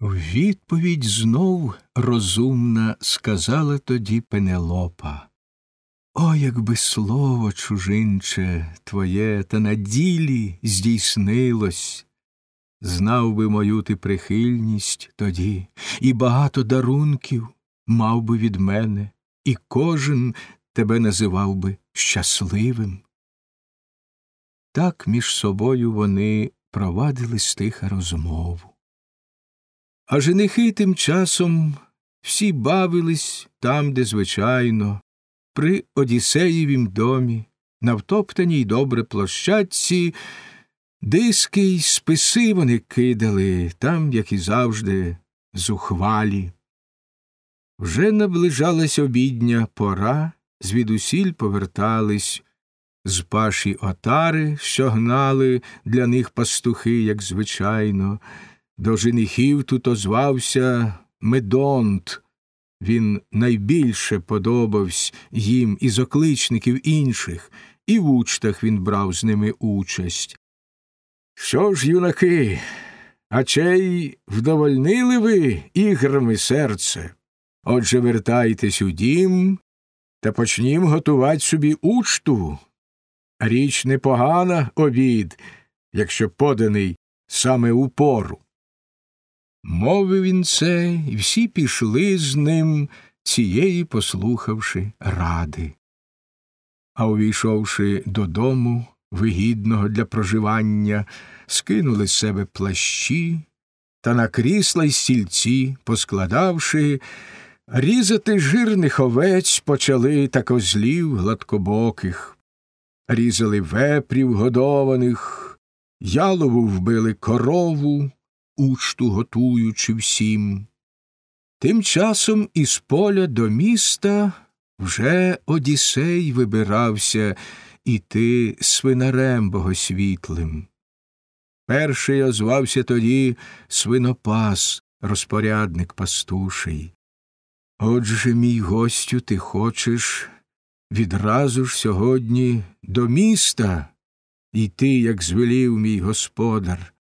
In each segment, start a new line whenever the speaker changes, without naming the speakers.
В відповідь знов розумна сказала тоді Пенелопа. О, якби слово, чужинче, твоє та на ділі здійснилось, знав би мою ти прихильність тоді, і багато дарунків мав би від мене, і кожен тебе називав би щасливим. Так між собою вони провадили стиха розмову. А женихи тим часом всі бавились там, де звичайно, при Одіссеєвім домі, на втоптаній добре площадці, диски й списи вони кидали, там, як і завжди, зухвалі. Вже наближалась обідня пора, звідусіль повертались з паші отари, що гнали для них пастухи, як звичайно. До женихів тут озвався Медонт. Він найбільше подобався їм із окличників інших, і в учтах він брав з ними участь. Що ж, юнаки, а чей вдовольнили ви іграми серце? Отже, вертайтесь у дім та почнім готувати собі учту. Річ непогана обід, якщо поданий саме у пору. Мовив він це, і всі пішли з ним, цієї послухавши ради. А увійшовши додому, вигідного для проживання, скинули з себе плащі та на крісла й стільці, поскладавши, різати жирних овець почали та козлів гладкобоких, різали вепрів годованих, ялову вбили корову учту готуючи всім. Тим часом із поля до міста вже Одіссей вибирався іти свинарем богосвітлим. Перший озвався тоді свинопас, розпорядник пастуший. Отже, мій гостю, ти хочеш відразу ж сьогодні до міста йти, як звелів мій господар.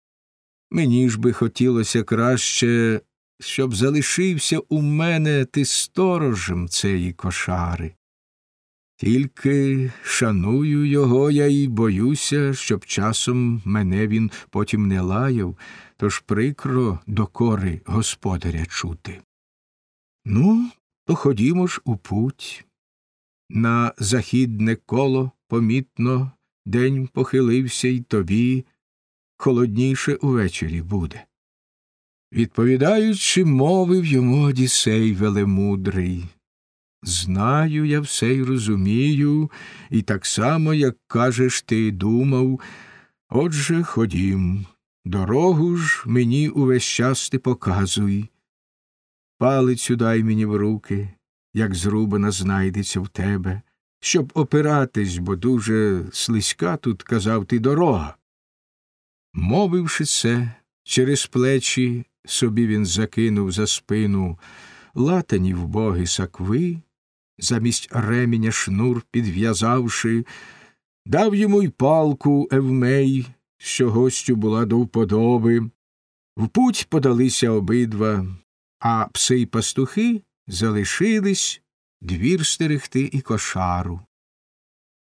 Мені ж би хотілося краще, щоб залишився у мене ти сторожем цієї кошари. Тільки шаную його я і боюся, щоб часом мене він потім не лаяв, тож прикро докори господаря чути. Ну, то ходімо ж у путь. На західне коло помітно день похилився й тобі холодніше увечері буде. Відповідаючи, мовив йому Одіссей велемудрий. Знаю я все й розумію, і так само, як кажеш ти думав. Отже, ходім, дорогу ж мені увесь час ти показуй. Палицю дай мені в руки, як зрубана знайдеться в тебе, щоб опиратись, бо дуже слизька тут казав ти дорога. Мовивши це, через плечі собі він закинув за спину латані вбоги сакви, замість ременя шнур підв'язавши, дав йому й палку Евмей, що гостю була до вподоби. В путь подалися обидва, а пси й пастухи залишились двір стерегти і кошару.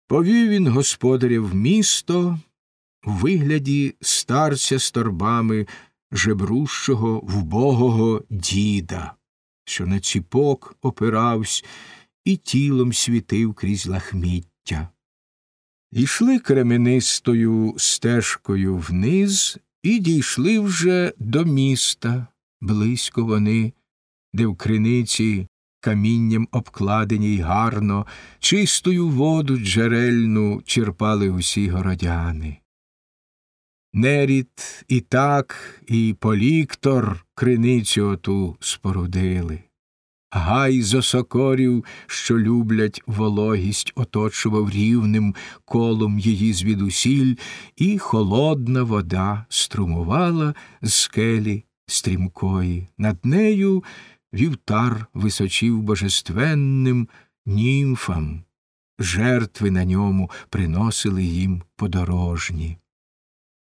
Повів він господаря в місто, в вигляді старця з торбами жебрущого вбогого діда, що на ціпок опиравсь і тілом світив крізь лахміття. Ішли кременистою стежкою вниз і дійшли вже до міста, близько вони, де в криниці камінням обкладені й гарно, чистою воду джерельну черпали усі городяни. Нерід і так, і поліктор криницю оту спорудили. Гай з осокорів, що люблять вологість, оточував рівним колом її звідусіль, і холодна вода струмувала з скелі стрімкої. Над нею вівтар височив божественним німфам, жертви на ньому приносили їм подорожні.